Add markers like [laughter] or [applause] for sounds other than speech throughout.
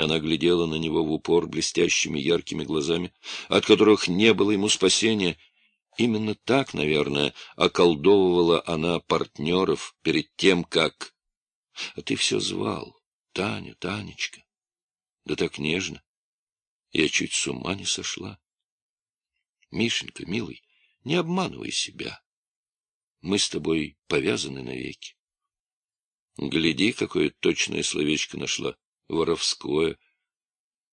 Она глядела на него в упор блестящими яркими глазами, от которых не было ему спасения. Именно так, наверное, околдовывала она партнеров перед тем, как... А ты все звал. Таня, Танечка. Да так нежно. Я чуть с ума не сошла. Мишенька, милый, не обманывай себя. Мы с тобой повязаны навеки. Гляди, какое точное словечко нашла. Воровское.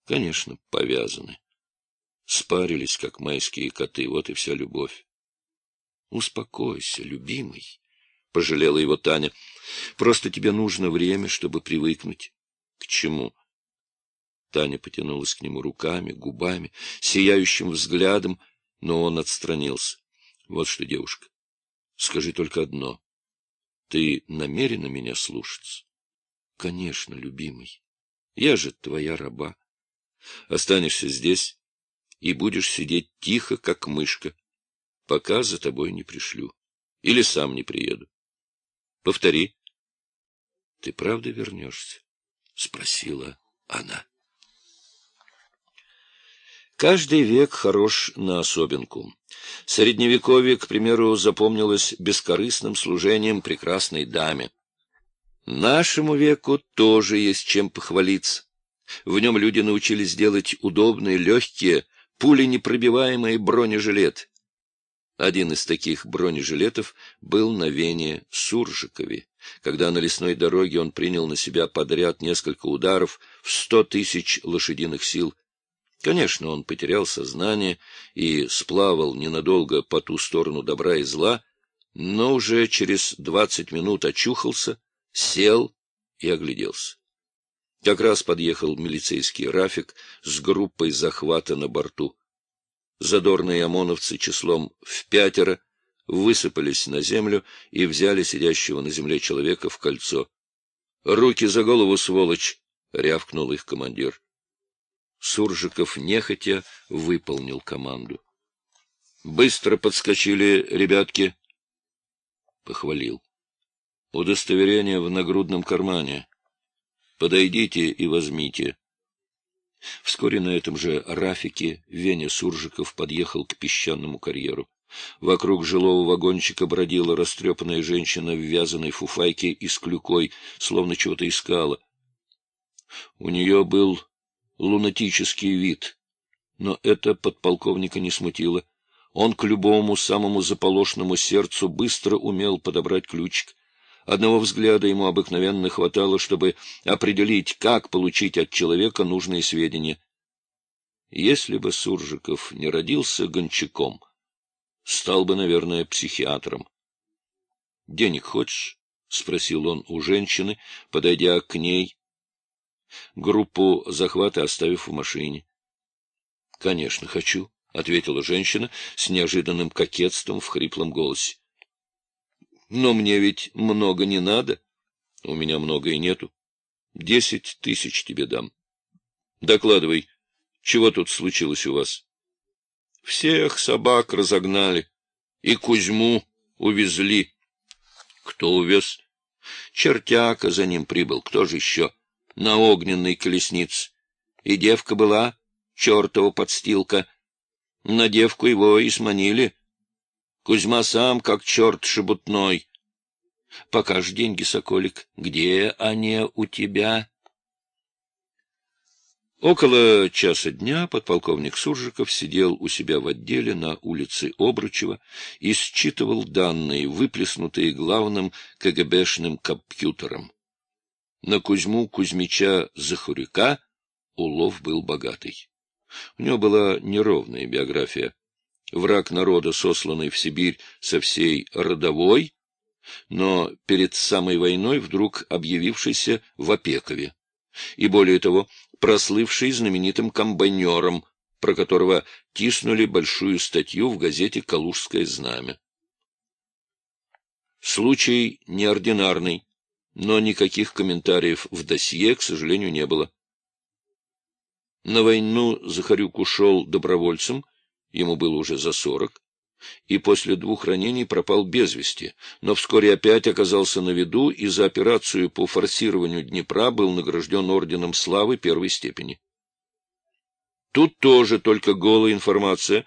Конечно, повязаны. Спарились, как майские коты, вот и вся любовь. Успокойся, любимый, — пожалела его Таня. Просто тебе нужно время, чтобы привыкнуть. К чему? Таня потянулась к нему руками, губами, сияющим взглядом, но он отстранился. Вот что, девушка, скажи только одно. Ты намерена меня слушаться? Конечно, любимый. Я же твоя раба. Останешься здесь и будешь сидеть тихо, как мышка, пока за тобой не пришлю. Или сам не приеду. Повтори. — Ты правда вернешься? — спросила она. Каждый век хорош на особенку. Средневековье, к примеру, запомнилось бескорыстным служением прекрасной даме. Нашему веку тоже есть чем похвалиться. В нем люди научились делать удобные, легкие, пуленепробиваемые бронежилеты. Один из таких бронежилетов был на Вене Суржикове, когда на лесной дороге он принял на себя подряд несколько ударов в сто тысяч лошадиных сил. Конечно, он потерял сознание и сплавал ненадолго по ту сторону добра и зла, но уже через двадцать минут очухался, сел и огляделся. Как раз подъехал милицейский Рафик с группой захвата на борту. Задорные ОМОНовцы числом в пятеро высыпались на землю и взяли сидящего на земле человека в кольцо. — Руки за голову, сволочь! — рявкнул их командир. Суржиков нехотя выполнил команду. — Быстро подскочили ребятки. Похвалил. — Удостоверение в нагрудном кармане. Подойдите и возьмите. Вскоре на этом же Рафике Веня Суржиков подъехал к песчаному карьеру. Вокруг жилого вагончика бродила растрепанная женщина в вязаной фуфайке и с клюкой, словно чего-то искала. У нее был лунатический вид, но это подполковника не смутило. Он к любому самому заполошному сердцу быстро умел подобрать ключик. Одного взгляда ему обыкновенно хватало, чтобы определить, как получить от человека нужные сведения. Если бы Суржиков не родился гончаком, стал бы, наверное, психиатром. — Денег хочешь? — спросил он у женщины, подойдя к ней, группу захвата оставив в машине. — Конечно, хочу, — ответила женщина с неожиданным кокетством в хриплом голосе. Но мне ведь много не надо. У меня много и нету. Десять тысяч тебе дам. Докладывай, чего тут случилось у вас? Всех собак разогнали. И Кузьму увезли. Кто увез? Чертяка за ним прибыл. Кто же еще? На огненной колеснице. И девка была, чертова подстилка. На девку его и сманили. Кузьма сам как черт шебутной. Покажь деньги, Соколик. Где они у тебя? Около часа дня подполковник Суржиков сидел у себя в отделе на улице Обручева и считывал данные, выплеснутые главным КГБшным компьютером. На Кузьму Кузьмича Захурюка улов был богатый. У него была неровная биография враг народа, сосланный в Сибирь со всей родовой, но перед самой войной вдруг объявившийся в Опекове, и, более того, прослывший знаменитым комбайнером, про которого тиснули большую статью в газете «Калужское знамя». Случай неординарный, но никаких комментариев в досье, к сожалению, не было. На войну Захарюк ушел добровольцем, ему было уже за сорок. и после двух ранений пропал без вести, но вскоре опять оказался на виду и за операцию по форсированию Днепра был награжден орденом славы первой степени. Тут тоже только голая информация,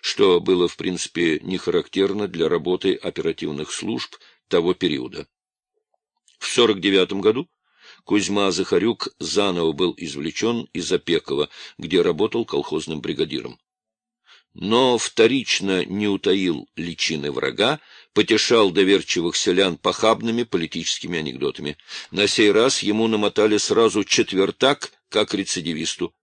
что было, в принципе, не характерно для работы оперативных служб того периода. В 49 году Кузьма Захарюк заново был извлечен из Опекова, где работал колхозным бригадиром но вторично не утаил личины врага, потешал доверчивых селян похабными политическими анекдотами. На сей раз ему намотали сразу четвертак, как рецидивисту.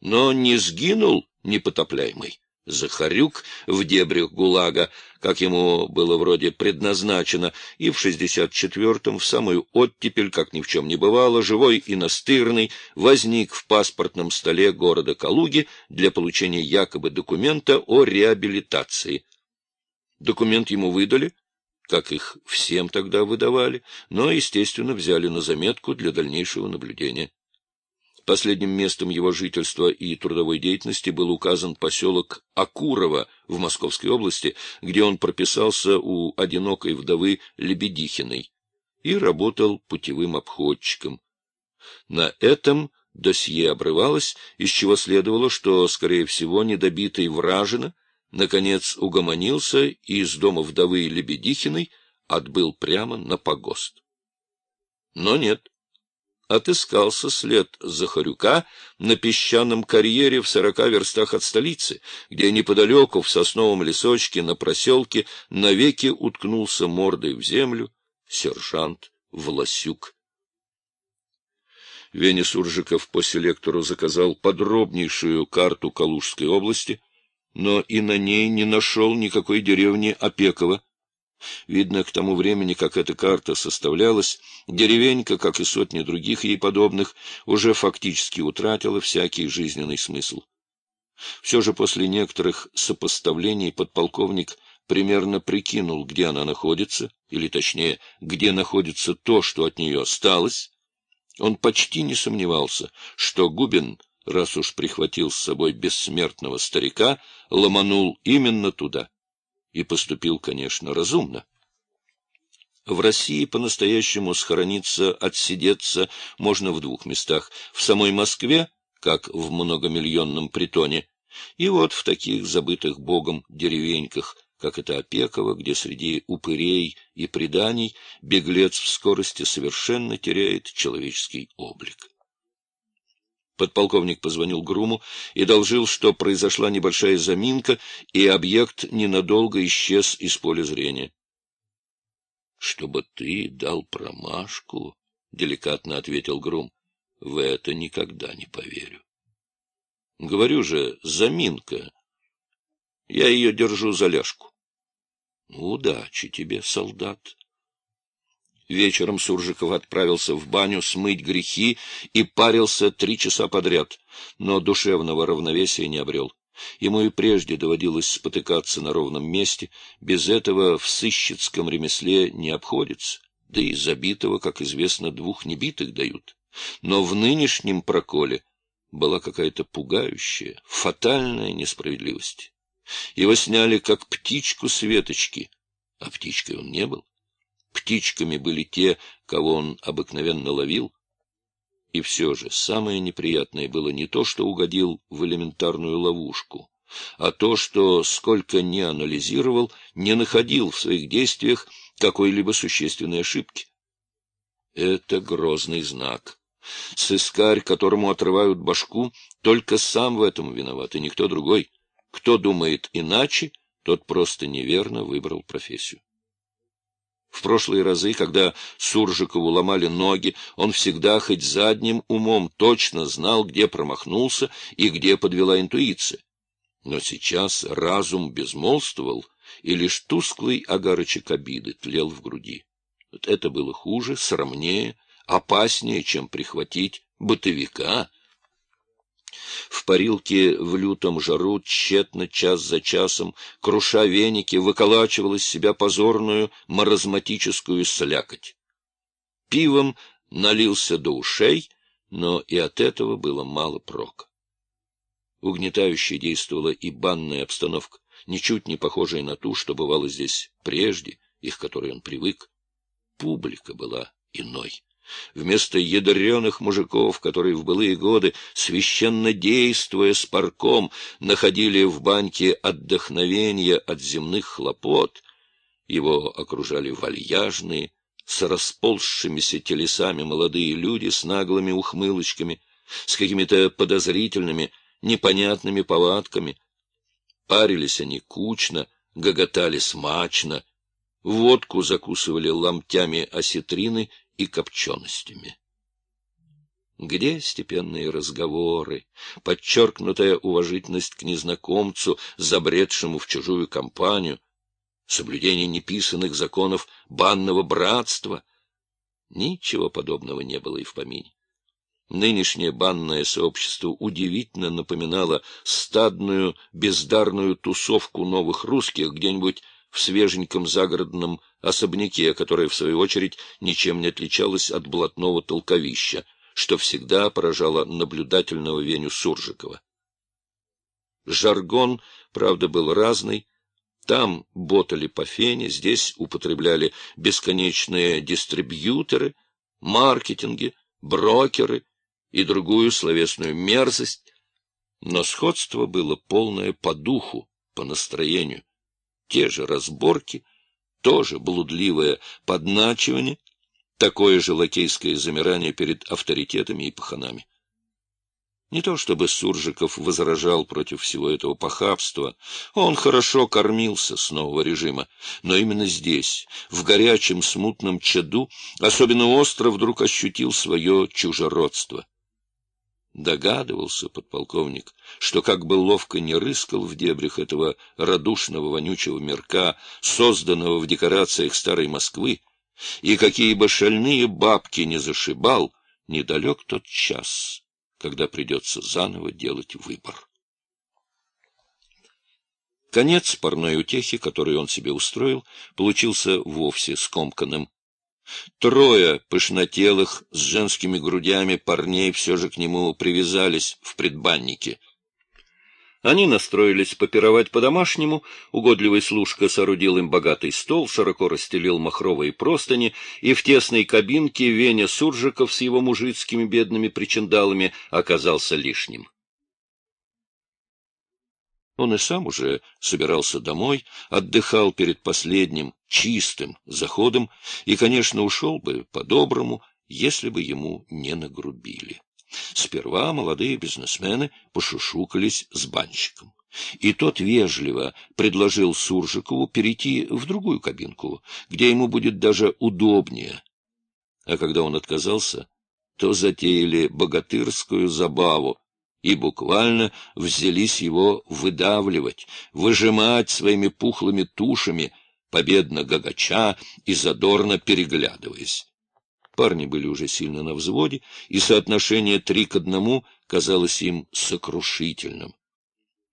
Но не сгинул непотопляемый. Захарюк в дебрях ГУЛАГа, как ему было вроде предназначено, и в 64-м, в самую оттепель, как ни в чем не бывало, живой и настырный, возник в паспортном столе города Калуги для получения якобы документа о реабилитации. Документ ему выдали, как их всем тогда выдавали, но, естественно, взяли на заметку для дальнейшего наблюдения. Последним местом его жительства и трудовой деятельности был указан поселок Акурово в Московской области, где он прописался у одинокой вдовы Лебедихиной и работал путевым обходчиком. На этом досье обрывалось, из чего следовало, что, скорее всего, недобитый вражина наконец угомонился и из дома вдовы Лебедихиной отбыл прямо на погост. Но нет отыскался след Захарюка на песчаном карьере в сорока верстах от столицы, где неподалеку в сосновом лесочке на проселке навеки уткнулся мордой в землю сержант Власюк. Вене Суржиков по селектору заказал подробнейшую карту Калужской области, но и на ней не нашел никакой деревни Опекова, Видно, к тому времени, как эта карта составлялась, деревенька, как и сотни других ей подобных, уже фактически утратила всякий жизненный смысл. Все же после некоторых сопоставлений подполковник примерно прикинул, где она находится, или точнее, где находится то, что от нее осталось. Он почти не сомневался, что Губин, раз уж прихватил с собой бессмертного старика, ломанул именно туда и поступил, конечно, разумно. В России по-настоящему схорониться, отсидеться можно в двух местах. В самой Москве, как в многомиллионном притоне, и вот в таких забытых богом деревеньках, как это Опеково, где среди упырей и преданий беглец в скорости совершенно теряет человеческий облик. Подполковник позвонил Груму и доложил, что произошла небольшая заминка, и объект ненадолго исчез из поля зрения. — Чтобы ты дал промашку, — деликатно ответил Грум, — в это никогда не поверю. — Говорю же, заминка. Я ее держу за ляжку. — Удачи тебе, солдат. Вечером Суржиков отправился в баню смыть грехи и парился три часа подряд, но душевного равновесия не обрел. Ему и прежде доводилось спотыкаться на ровном месте, без этого в сыщицком ремесле не обходится, да и забитого, как известно, двух небитых дают. Но в нынешнем проколе была какая-то пугающая, фатальная несправедливость. Его сняли, как птичку с веточки, а птичкой он не был. Птичками были те, кого он обыкновенно ловил. И все же самое неприятное было не то, что угодил в элементарную ловушку, а то, что, сколько ни анализировал, не находил в своих действиях какой-либо существенной ошибки. Это грозный знак. Сыскарь, которому отрывают башку, только сам в этом виноват, и никто другой. Кто думает иначе, тот просто неверно выбрал профессию. В прошлые разы, когда Суржикову ломали ноги, он всегда хоть задним умом точно знал, где промахнулся и где подвела интуиция. Но сейчас разум безмолвствовал, и лишь тусклый огарочек обиды тлел в груди. Вот это было хуже, срамнее, опаснее, чем прихватить бытовика — в парилке в лютом жару тщетно час за часом, круша веники, выколачивал из себя позорную маразматическую слякоть. Пивом налился до ушей, но и от этого было мало прока. Угнетающе действовала и банная обстановка. ничуть не похожей на ту, что бывало здесь прежде, их которой он привык. Публика была иной. Вместо ядреных мужиков, которые в былые годы, священно действуя с парком, находили в банке отдохновение от земных хлопот, его окружали вальяжные, с расползшимися телесами молодые люди с наглыми ухмылочками, с какими-то подозрительными, непонятными повадками. Парились они кучно, гоготали смачно, водку закусывали ломтями осетрины и копченостями. Где степенные разговоры, подчеркнутая уважительность к незнакомцу, забредшему в чужую компанию, соблюдение неписанных законов банного братства? Ничего подобного не было и в помине. Нынешнее банное сообщество удивительно напоминало стадную бездарную тусовку новых русских где-нибудь в свеженьком загородном особняке, которое, в свою очередь, ничем не отличалось от блатного толковища, что всегда поражало наблюдательного Веню Суржикова. Жаргон, правда, был разный. Там ботали по фене, здесь употребляли бесконечные дистрибьюторы, маркетинги, брокеры и другую словесную мерзость, но сходство было полное по духу, по настроению те же разборки, тоже блудливое подначивание, такое же лакейское замирание перед авторитетами и паханами. Не то чтобы Суржиков возражал против всего этого похабства, он хорошо кормился с нового режима, но именно здесь, в горячем смутном чаду, особенно остро вдруг ощутил свое чужеродство. Догадывался подполковник, что как бы ловко не рыскал в дебрях этого радушного вонючего мирка, созданного в декорациях старой Москвы, и какие бы шальные бабки не зашибал, недалек тот час, когда придется заново делать выбор. Конец парной утехи, который он себе устроил, получился вовсе скомканным. Трое пышнотелых с женскими грудями парней все же к нему привязались в предбаннике. Они настроились попировать по-домашнему, угодливый служка соорудил им богатый стол, широко расстелил махровые простыни, и в тесной кабинке Веня Суржиков с его мужицкими бедными причиндалами оказался лишним. Он и сам уже собирался домой, отдыхал перед последним, чистым заходом и, конечно, ушел бы по-доброму, если бы ему не нагрубили. Сперва молодые бизнесмены пошушукались с банщиком. И тот вежливо предложил Суржикову перейти в другую кабинку, где ему будет даже удобнее. А когда он отказался, то затеяли богатырскую забаву, и буквально взялись его выдавливать, выжимать своими пухлыми тушами, победно гагача и задорно переглядываясь. Парни были уже сильно на взводе, и соотношение три к одному казалось им сокрушительным.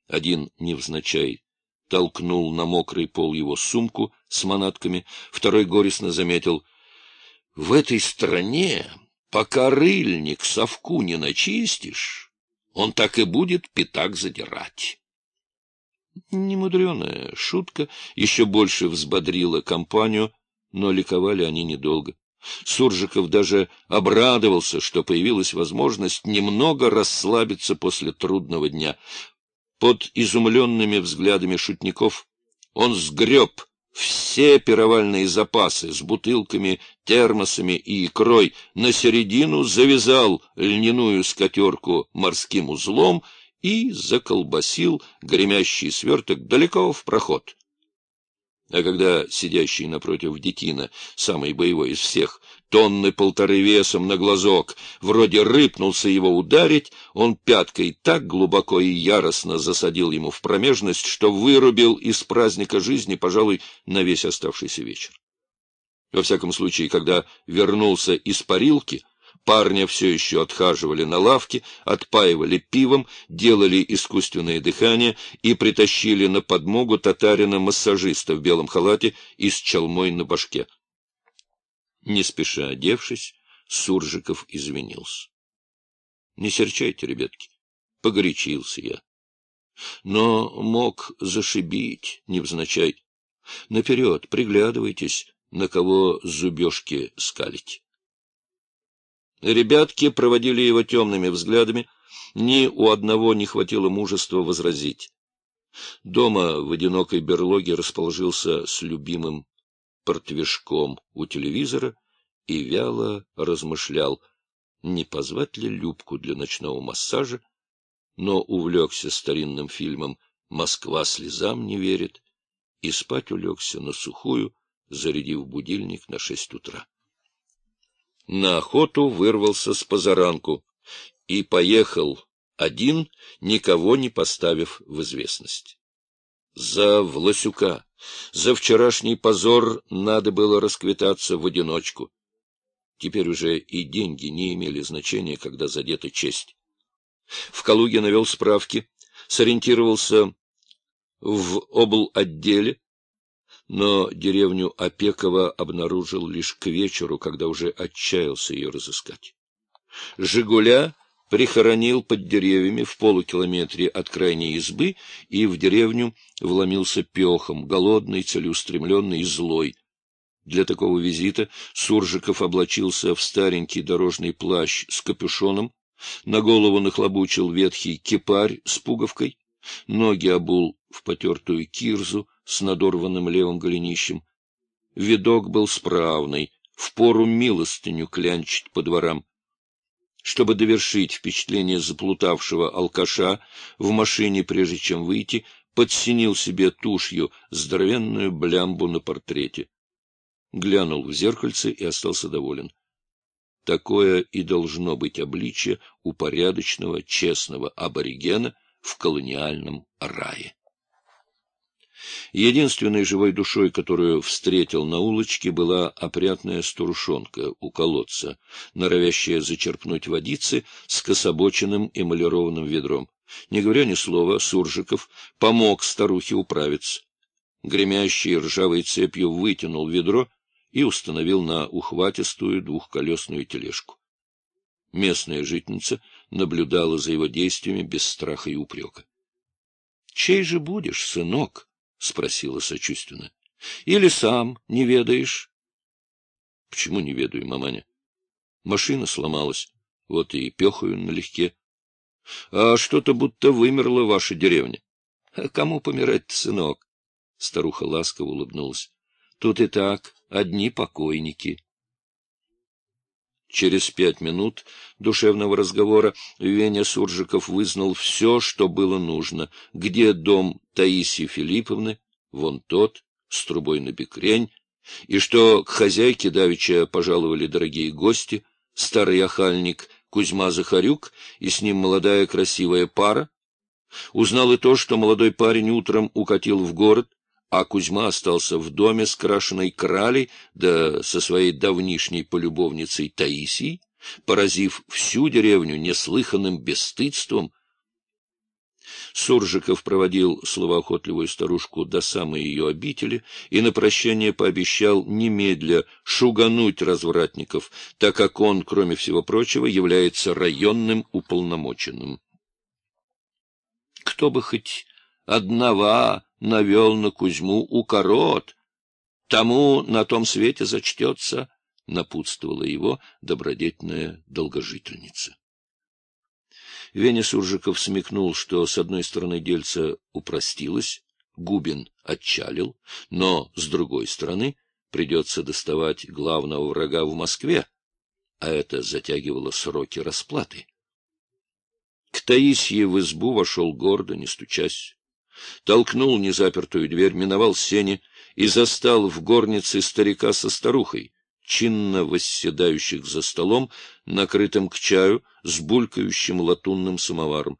Один невзначай толкнул на мокрый пол его сумку с манатками, второй горестно заметил — в этой стране, пока рыльник совку не начистишь, он так и будет пятак задирать. Немудреная шутка еще больше взбодрила компанию, но ликовали они недолго. Суржиков даже обрадовался, что появилась возможность немного расслабиться после трудного дня. Под изумленными взглядами шутников он сгреб все пировальные запасы с бутылками, термосами и икрой на середину завязал льняную скатерку морским узлом и заколбасил гремящий сверток далеко в проход. А когда сидящий напротив детина, самый боевой из всех, тонны полторы весом на глазок, вроде рыпнулся его ударить, он пяткой так глубоко и яростно засадил ему в промежность, что вырубил из праздника жизни, пожалуй, на весь оставшийся вечер. Во всяком случае, когда вернулся из парилки, Парня все еще отхаживали на лавке, отпаивали пивом, делали искусственное дыхание и притащили на подмогу татарина-массажиста в белом халате и с чалмой на башке. Не спеша одевшись, Суржиков извинился. — Не серчайте, ребятки, погорячился я. но мог зашибить невзначай. Наперед, приглядывайтесь, на кого зубежки скалить. Ребятки проводили его темными взглядами, ни у одного не хватило мужества возразить. Дома в одинокой берлоге расположился с любимым портвишком у телевизора и вяло размышлял, не позвать ли Любку для ночного массажа, но увлекся старинным фильмом «Москва слезам не верит» и спать улегся на сухую, зарядив будильник на шесть утра. На охоту вырвался с позаранку и поехал один, никого не поставив в известность. За Власюка, за вчерашний позор надо было расквитаться в одиночку. Теперь уже и деньги не имели значения, когда задета честь. В Калуге навел справки, сориентировался в обл. отделе, но деревню Опекова обнаружил лишь к вечеру, когда уже отчаялся ее разыскать. «Жигуля» прихоронил под деревьями в полукилометре от крайней избы и в деревню вломился пехом, голодный, целеустремленный и злой. Для такого визита Суржиков облачился в старенький дорожный плащ с капюшоном, на голову нахлобучил ветхий кипарь с пуговкой, ноги обул в потертую кирзу с надорванным левым голенищем. Видок был справный, впору милостыню клянчить по дворам. Чтобы довершить впечатление заплутавшего алкаша, в машине, прежде чем выйти, подсинил себе тушью здоровенную блямбу на портрете. Глянул в зеркальце и остался доволен. Такое и должно быть обличие порядочного, честного аборигена в колониальном рае. Единственной живой душой, которую встретил на улочке, была опрятная старушонка у колодца, норовящая зачерпнуть водицы с кособоченным эмалированным ведром. Не говоря ни слова, Суржиков помог старухе управиться. Гремящей ржавой цепью вытянул ведро и установил на ухватистую двухколесную тележку. Местная житница наблюдала за его действиями без страха и упрека. — Чей же будешь, сынок? — спросила сочувственно. — Или сам не ведаешь? — Почему не ведаю, маманя? Машина сломалась, вот и пехаю налегке. — А что-то будто вымерла ваша деревня. — кому помирать сынок? Старуха ласково улыбнулась. — Тут и так одни покойники. Через пять минут душевного разговора Веня Суржиков вызнал все, что было нужно. Где дом Таисии Филипповны, вон тот, с трубой на бекрень, и что к хозяйке давеча пожаловали дорогие гости, старый охальник Кузьма Захарюк и с ним молодая красивая пара. Узнал и то, что молодой парень утром укатил в город, а Кузьма остался в доме с крашеной кралей, да со своей давнишней полюбовницей Таисией, поразив всю деревню неслыханным бесстыдством. Суржиков проводил словоохотливую старушку до самой ее обители и на прощание пообещал немедля шугануть развратников, так как он, кроме всего прочего, является районным уполномоченным. Кто бы хоть одного навел на Кузьму укорот, тому на том свете зачтется, — напутствовала его добродетельная долгожительница. Веня Суржиков смекнул, что, с одной стороны, дельце упростилось, Губин отчалил, но, с другой стороны, придется доставать главного врага в Москве, а это затягивало сроки расплаты. К Таисье в избу вошел гордо, не стучась толкнул незапертую дверь, миновал сени и застал в горнице старика со старухой, чинно восседающих за столом, накрытым к чаю, с булькающим латунным самоваром.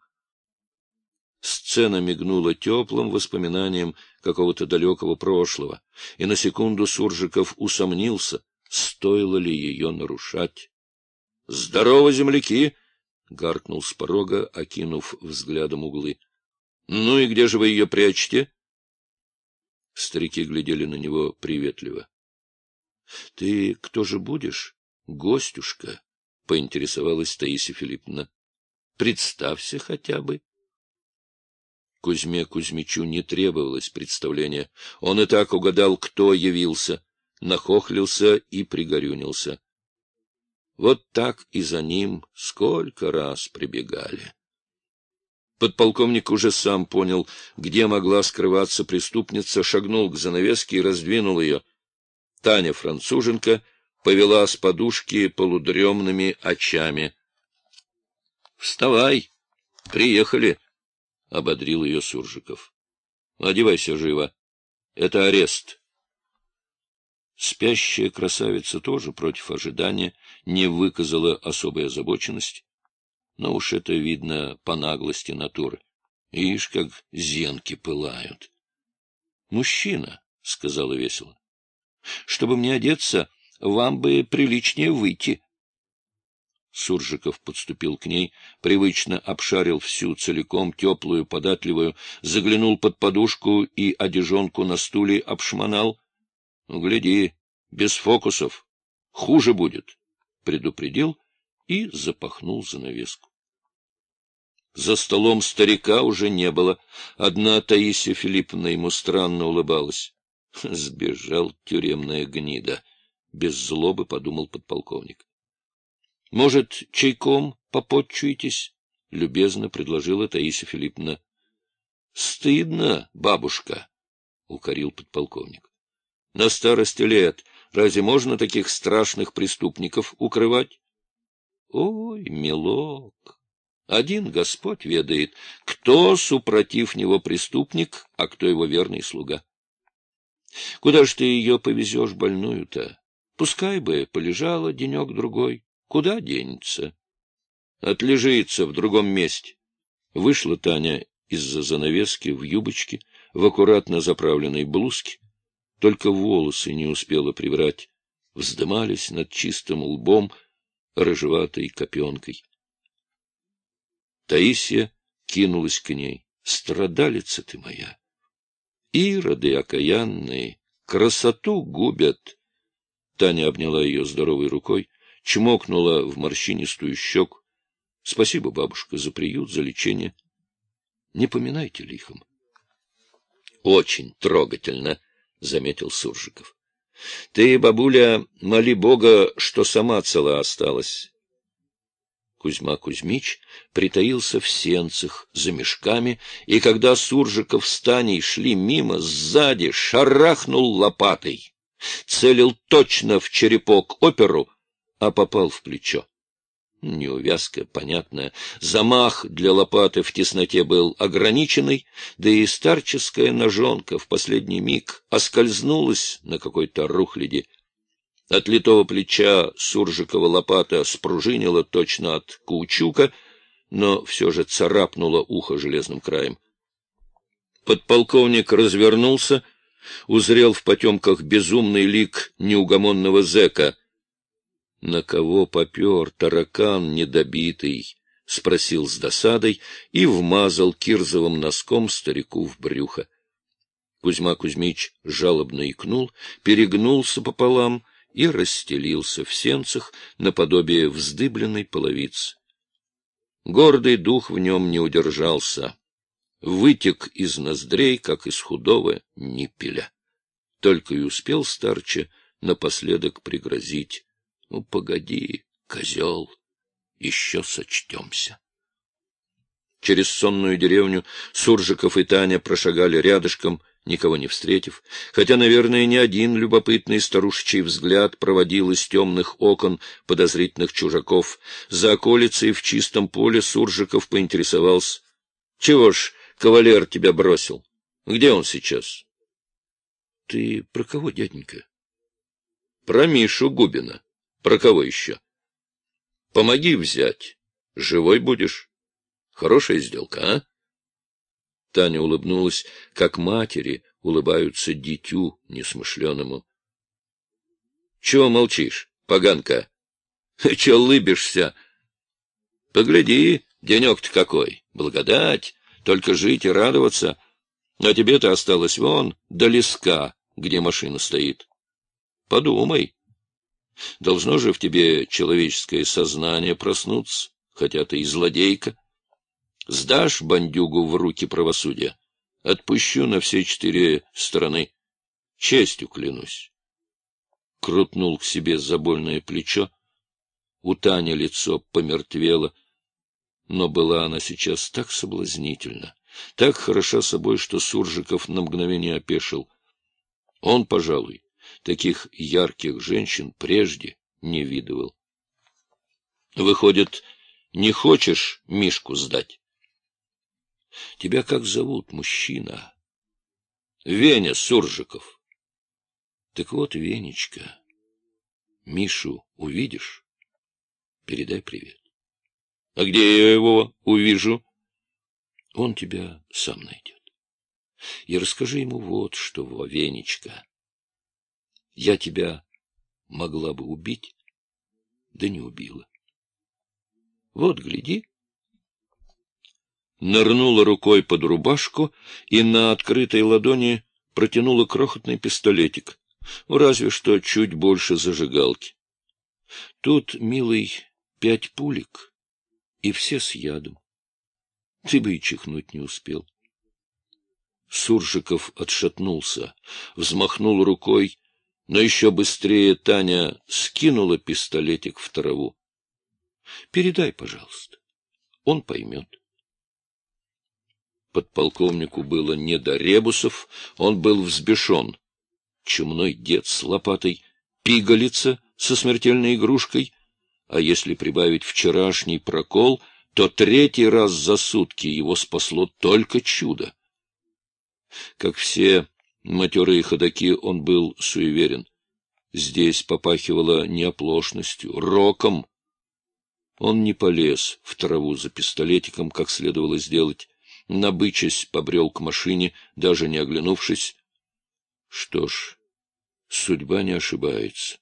Сцена мигнула теплым воспоминанием какого-то далекого прошлого, и на секунду Суржиков усомнился, стоило ли ее нарушать. — Здорово, земляки! — гаркнул с порога, окинув взглядом углы. Ну и где же вы ее прячете? Старики глядели на него приветливо. — Ты кто же будешь, гостюшка? — поинтересовалась Таисия Филипповна. — Представься хотя бы. Кузьме Кузьмичу не требовалось представления. Он и так угадал, кто явился, нахохлился и пригорюнился. Вот так и за ним сколько раз прибегали. Подполковник уже сам понял, где могла скрываться преступница, шагнул к занавеске и раздвинул ее. Таня француженка повела с подушки полудремными очами. — Вставай! Приехали! — ободрил ее Суржиков. — Одевайся живо. Это арест. Спящая красавица тоже против ожидания не выказала особой озабоченности. Но уж это видно по наглости натуры. Ишь, как зенки пылают. — Мужчина, — сказала весело. — Чтобы мне одеться, вам бы приличнее выйти. Суржиков подступил к ней, привычно обшарил всю целиком, теплую, податливую, заглянул под подушку и одежонку на стуле обшмонал. — Ну, гляди, без фокусов. Хуже будет, — предупредил и запахнул занавеску. За столом старика уже не было. Одна Таисия Филипповна ему странно улыбалась. [laughs] Сбежал тюремная гнида. Без злобы подумал подполковник. — Может, чайком попотчуетесь? — любезно предложила Таисия Филипповна. — Стыдно, бабушка, — укорил подполковник. — На старости лет разве можно таких страшных преступников укрывать? — Ой, милок! Один Господь ведает, кто, супротив него, преступник, а кто его верный слуга. Куда ж ты ее повезешь, больную-то? Пускай бы полежала денек-другой. Куда денется? Отлежится в другом месте. Вышла Таня из-за занавески в юбочке, в аккуратно заправленной блузке. Только волосы не успела прибрать. Вздымались над чистым лбом рыжеватой копенкой. Таисия кинулась к ней. Страдалица ты моя! Ироды окаянные, красоту губят. Таня обняла ее здоровой рукой, чмокнула в морщинистую щеку. — Спасибо, бабушка, за приют, за лечение. Не поминайте лихом. — Очень трогательно, — заметил Суржиков. — Ты, бабуля, моли Бога, что сама цела осталась. Кузьма Кузьмич притаился в сенцах за мешками, и когда Суржиков с Таней шли мимо, сзади шарахнул лопатой. Целил точно в черепок оперу, а попал в плечо. Неувязка, понятная. Замах для лопаты в тесноте был ограниченный, да и старческая ножонка в последний миг оскользнулась на какой-то рухляди. От литого плеча Суржикова лопата спружинила точно от каучука, но все же царапнула ухо железным краем. Подполковник развернулся, узрел в потемках безумный лик неугомонного зэка. — На кого попер таракан недобитый? — спросил с досадой и вмазал кирзовым носком старику в брюхо. Кузьма Кузьмич жалобно икнул, перегнулся пополам — и расстелился в сенцах наподобие вздыбленной половицы. Гордый дух в нем не удержался, вытек из ноздрей, как из худого ниппеля. Только и успел старче напоследок пригрозить. Ну, погоди, козел, еще сочтемся. Через сонную деревню Суржиков и Таня прошагали рядышком, никого не встретив, хотя, наверное, ни один любопытный старушечий взгляд проводил из темных окон подозрительных чужаков. За околицей в чистом поле Суржиков поинтересовался. — Чего ж кавалер тебя бросил? Где он сейчас? — Ты про кого, дяденька? — Про Мишу Губина. Про кого еще? — Помоги взять. Живой будешь. Хорошая сделка, а? Таня улыбнулась, как матери улыбаются дитю несмышленому. — Чего молчишь, поганка? [laughs] — Чего лыбишься? — Погляди, денек-то какой, благодать, только жить и радоваться. А тебе-то осталось вон до леска, где машина стоит. Подумай. Должно же в тебе человеческое сознание проснуться, хотя ты и злодейка. Сдашь бандюгу в руки правосудия? Отпущу на все четыре стороны. Честью клянусь. Крутнул к себе забольное плечо. У Тани лицо помертвело, но была она сейчас так соблазнительна, так хороша собой, что Суржиков на мгновение опешил. Он, пожалуй, таких ярких женщин прежде не видывал. Выходит, не хочешь Мишку сдать? Тебя как зовут, мужчина? Веня Суржиков. Так вот, Венечка, Мишу увидишь? Передай привет. А где я его увижу? Он тебя сам найдет. И расскажи ему вот что, Венечка. Я тебя могла бы убить, да не убила. Вот, гляди. Нырнула рукой под рубашку и на открытой ладони протянула крохотный пистолетик, разве что чуть больше зажигалки. Тут, милый, пять пулек, и все с ядом. Ты бы и чихнуть не успел. Суржиков отшатнулся, взмахнул рукой, но еще быстрее Таня скинула пистолетик в траву. — Передай, пожалуйста. Он поймет. Подполковнику было не до ребусов, он был взбешен. Чумной дед с лопатой, пигалица со смертельной игрушкой, а если прибавить вчерашний прокол, то третий раз за сутки его спасло только чудо. Как все матерые ходаки, он был суеверен. Здесь попахивало не оплошностью, роком. Он не полез в траву за пистолетиком, как следовало сделать. Набычась побрел к машине, даже не оглянувшись. Что ж, судьба не ошибается.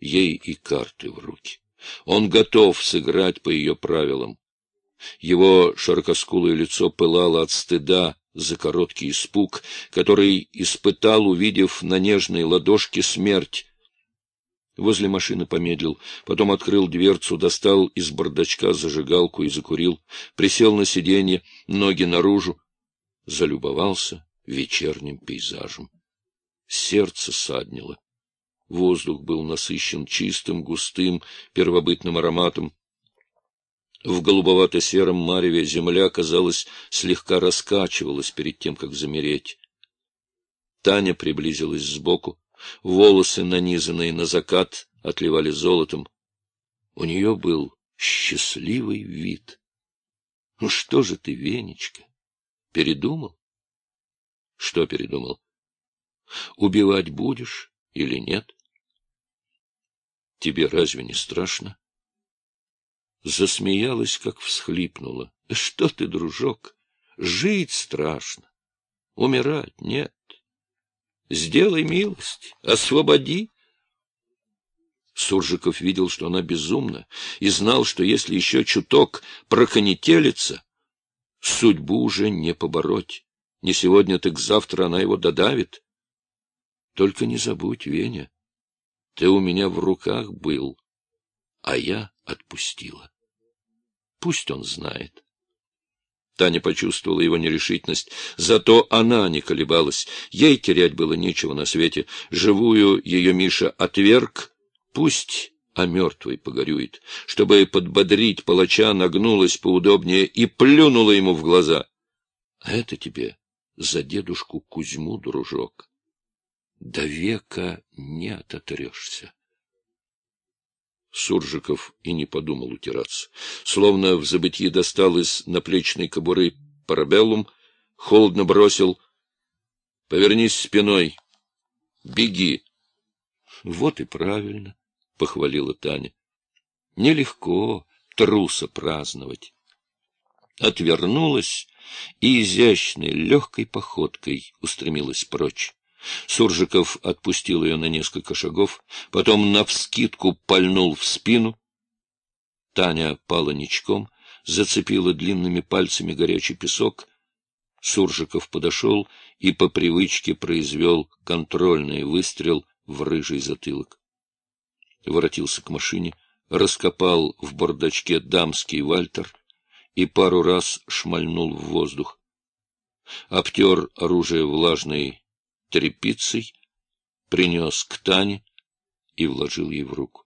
Ей и карты в руки. Он готов сыграть по ее правилам. Его широкоскулое лицо пылало от стыда за короткий испуг, который испытал, увидев на нежной ладошке смерть. Возле машины помедлил, потом открыл дверцу, достал из бардачка зажигалку и закурил, присел на сиденье, ноги наружу, залюбовался вечерним пейзажем. Сердце саднило. Воздух был насыщен чистым, густым, первобытным ароматом. В голубовато-сером мареве земля, казалось, слегка раскачивалась перед тем, как замереть. Таня приблизилась сбоку. Волосы, нанизанные на закат, отливали золотом. У нее был счастливый вид. — Ну что же ты, Венечка, передумал? — Что передумал? — Убивать будешь или нет? — Тебе разве не страшно? засмеялась, как всхлипнула. — Что ты, дружок, жить страшно, умирать нет. Сделай милость, освободи. Суржиков видел, что она безумна, и знал, что если еще чуток проконетелится, судьбу уже не побороть. Не сегодня, так завтра она его додавит. Только не забудь, Веня, ты у меня в руках был, а я отпустила. Пусть он знает. Таня почувствовала его нерешительность, зато она не колебалась. Ей терять было нечего на свете. Живую ее Миша отверг, пусть а мертвый погорюет. Чтобы подбодрить палача, нагнулась поудобнее и плюнула ему в глаза. — А это тебе за дедушку Кузьму, дружок. До века не ототрешься. Суржиков и не подумал утираться. Словно в забытии достал из наплечной кобуры парабеллум, холодно бросил — Повернись спиной. Беги. — Вот и правильно, — похвалила Таня. — Нелегко труса праздновать. Отвернулась и изящной, легкой походкой устремилась прочь. Суржиков отпустил ее на несколько шагов, потом навскидку пальнул в спину. Таня пала ничком, зацепила длинными пальцами горячий песок. Суржиков подошел и по привычке произвел контрольный выстрел в рыжий затылок. Воротился к машине, раскопал в бардачке дамский вальтер и пару раз шмальнул в воздух. Обтер оружие влажной тряпицей, принес к Тане и вложил ей в руку.